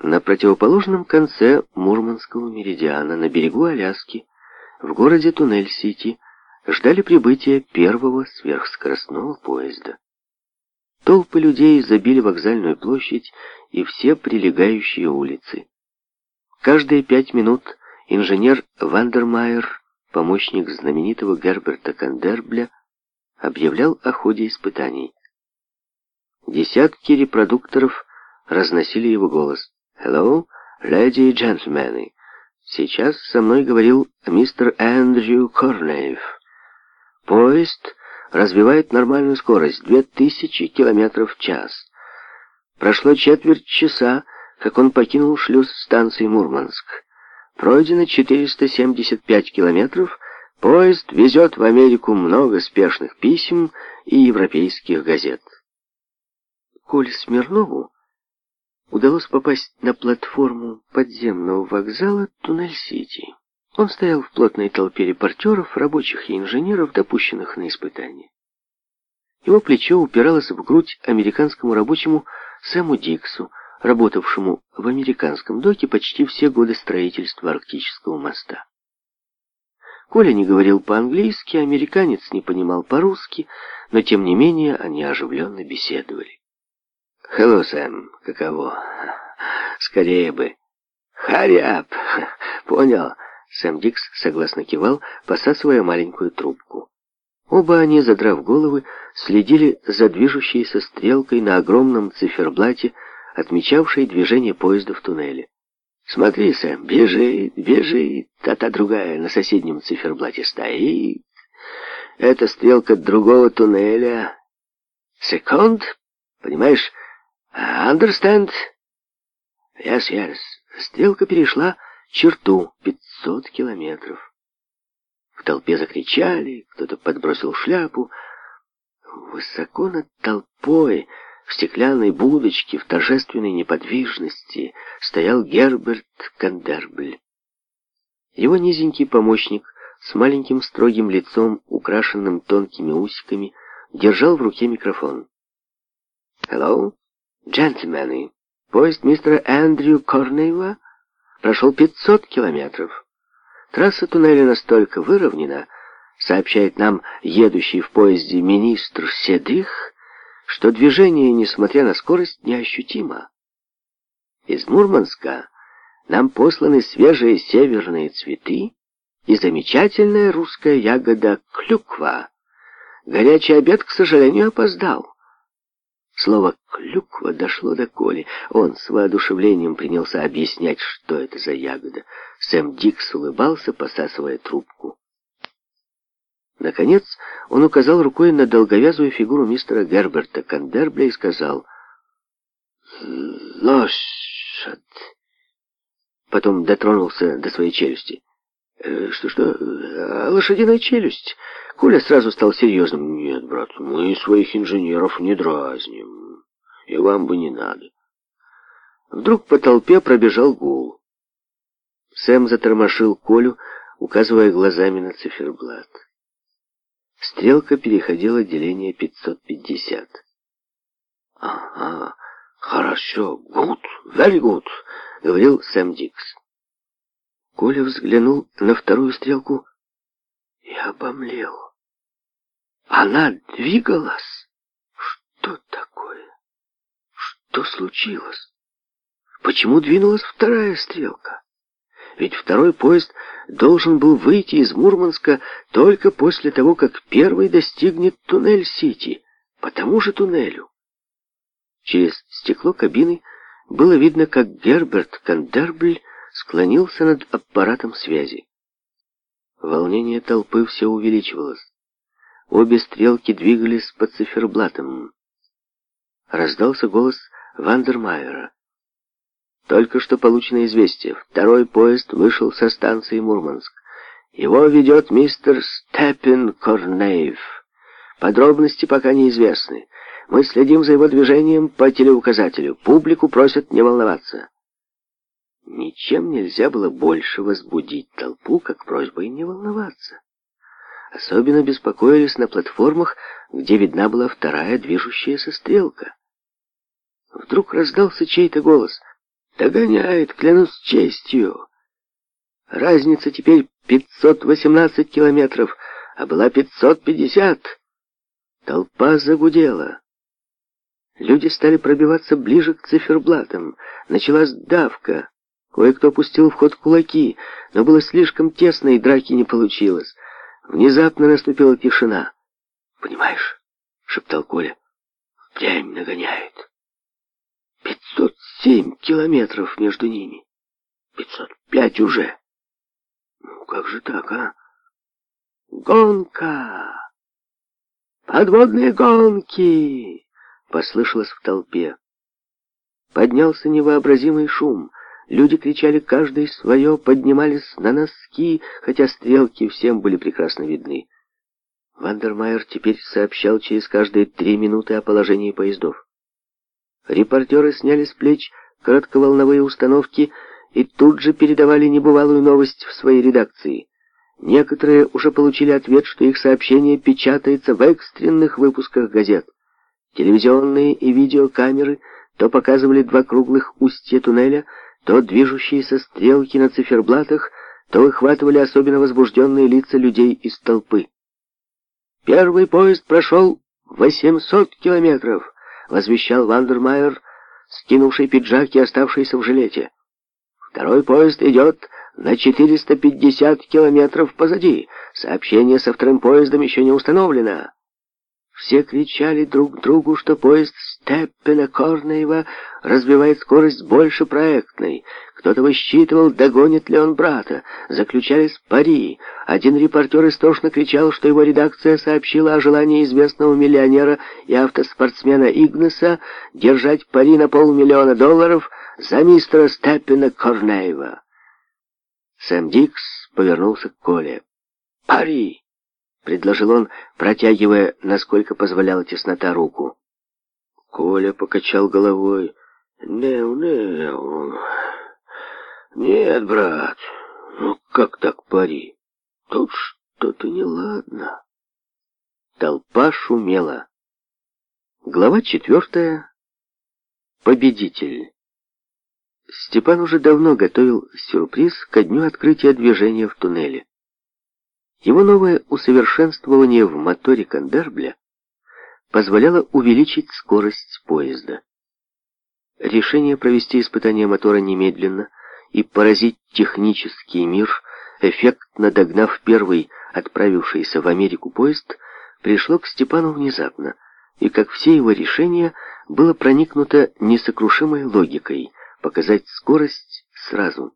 На противоположном конце Мурманского меридиана, на берегу Аляски, в городе Туннель-Сити, ждали прибытия первого сверхскоростного поезда. Толпы людей забили вокзальную площадь и все прилегающие улицы. Каждые пять минут инженер Вандермайер, помощник знаменитого Герберта Кандербля, объявлял о ходе испытаний. Десятки репродукторов разносили его голос. «Hello, леди и джентльмены. Сейчас со мной говорил мистер Эндрю Корнейв. Поезд развивает нормальную скорость — 2000 километров в час. Прошло четверть часа, как он покинул шлюз станции Мурманск. Пройдено 475 километров. Поезд везет в Америку много спешных писем и европейских газет. Коль Смирнову удалось попасть на платформу подземного вокзала Туннель-Сити. Он стоял в плотной толпе репортеров, рабочих и инженеров, допущенных на испытание. Его плечо упиралось в грудь американскому рабочему Сэму Диксу, работавшему в американском доке почти все годы строительства Арктического моста. Коля не говорил по-английски, американец не понимал по-русски, но тем не менее они оживленно беседовали. «Хелло, Сэм, каково? Скорее бы!» «Харри! Понял!» Сэм Дикс согласно кивал, посасывая маленькую трубку. Оба они, задрав головы, следили за движущейся стрелкой на огромном циферблате, отмечавшей движение поезда в туннеле. «Смотри, Сэм, бежит, бежит, та-та другая на соседнем циферблате стоит. Это стрелка другого туннеля. Секунд, понимаешь, а, understand? Yes, yes. Стрелка перешла черту 500 километров. В толпе закричали, кто-то подбросил шляпу. Высоко над толпой, в стеклянной будочке, в торжественной неподвижности, стоял Герберт Кандербль. Его низенький помощник с маленьким строгим лицом, украшенным тонкими усиками, держал в руке микрофон. «Hello?» Джентльмены, поезд мистера Эндрю Корнеева прошел 500 километров. Трасса туннеля настолько выровнена, сообщает нам едущий в поезде министр Седрих, что движение, несмотря на скорость, неощутимо. Из Мурманска нам посланы свежие северные цветы и замечательная русская ягода клюква. Горячий обед, к сожалению, опоздал. Слово «клюква» дошло до Коли. Он с воодушевлением принялся объяснять, что это за ягода. Сэм Дикс улыбался, посасывая трубку. Наконец он указал рукой на долговязую фигуру мистера Герберта Кандербля и сказал «Лошадь». Потом дотронулся до своей челюсти. Э, что-что? А лошадиная челюсть? Коля сразу стал серьезным. Нет, брат, мы своих инженеров не дразним. И вам бы не надо. Вдруг по толпе пробежал гул. Сэм затормошил Колю, указывая глазами на циферблат. Стрелка переходила деление 550. «Ага, хорошо, good, very good», — говорил Сэм Дикс. Коля взглянул на вторую стрелку и обомлел. Она двигалась? Что такое? Что случилось? Почему двинулась вторая стрелка? Ведь второй поезд должен был выйти из Мурманска только после того, как первый достигнет туннель-сити, по тому же туннелю. Через стекло кабины было видно, как Герберт Кандербль склонился над аппаратом связи. Волнение толпы все увеличивалось. Обе стрелки двигались по циферблатам. Раздался голос Вандермайера. Только что получено известие. Второй поезд вышел со станции Мурманск. Его ведет мистер Степпен Корнеев. Подробности пока неизвестны. Мы следим за его движением по телеуказателю. Публику просят не волноваться. Ничем нельзя было больше возбудить толпу, как просьбой не волноваться. Особенно беспокоились на платформах, где видна была вторая движущаяся стрелка. Вдруг раздался чей-то голос. «Догоняет, клянусь честью!» Разница теперь 518 километров, а была 550. Толпа загудела. Люди стали пробиваться ближе к циферблатам. Началась давка. Кое-кто пустил в ход кулаки, но было слишком тесно, и драки не получилось. Внезапно наступила тишина. «Понимаешь?» — шептал Коля. «Впрямь нагоняет. Пятьсот семь километров между ними. Пятьсот пять уже. Ну как же так, а? Гонка! Подводные гонки!» — послышалось в толпе. Поднялся невообразимый шум. Люди кричали каждый свое, поднимались на носки, хотя стрелки всем были прекрасно видны. Вандермайер теперь сообщал через каждые три минуты о положении поездов. Репортеры сняли с плеч коротковолновые установки и тут же передавали небывалую новость в свои редакции. Некоторые уже получили ответ, что их сообщение печатается в экстренных выпусках газет. Телевизионные и видеокамеры то показывали два круглых устья туннеля, то движущиеся стрелки на циферблатах, то выхватывали особенно возбужденные лица людей из толпы. «Первый поезд прошел 800 километров», — возвещал Вандермайер, скинувший пиджак и оставшийся в жилете. «Второй поезд идет на 450 километров позади. Сообщение со вторым поездом еще не установлено». Все кричали друг другу, что поезд Степана Корнеева развивает скорость больше проектной. Кто-то высчитывал, догонит ли он брата. Заключались пари. Один репортер истошно кричал, что его редакция сообщила о желании известного миллионера и автоспортсмена Игнеса держать пари на полмиллиона долларов за мистера Степпена Корнеева. Сэм Дикс повернулся к Коле. «Пари!» предложил он, протягивая, насколько позволяла теснота, руку. Коля покачал головой. «Неу, неу. Нет, брат, ну как так пари? Тут что-то неладно». Толпа шумела. Глава четвертая. Победитель. Степан уже давно готовил сюрприз ко дню открытия движения в туннеле. Его новое усовершенствование в моторе Кандербля позволяло увеличить скорость поезда. Решение провести испытание мотора немедленно и поразить технический мир, эффектно догнав первый отправившийся в Америку поезд, пришло к Степану внезапно, и, как все его решения, было проникнуто несокрушимой логикой показать скорость сразу.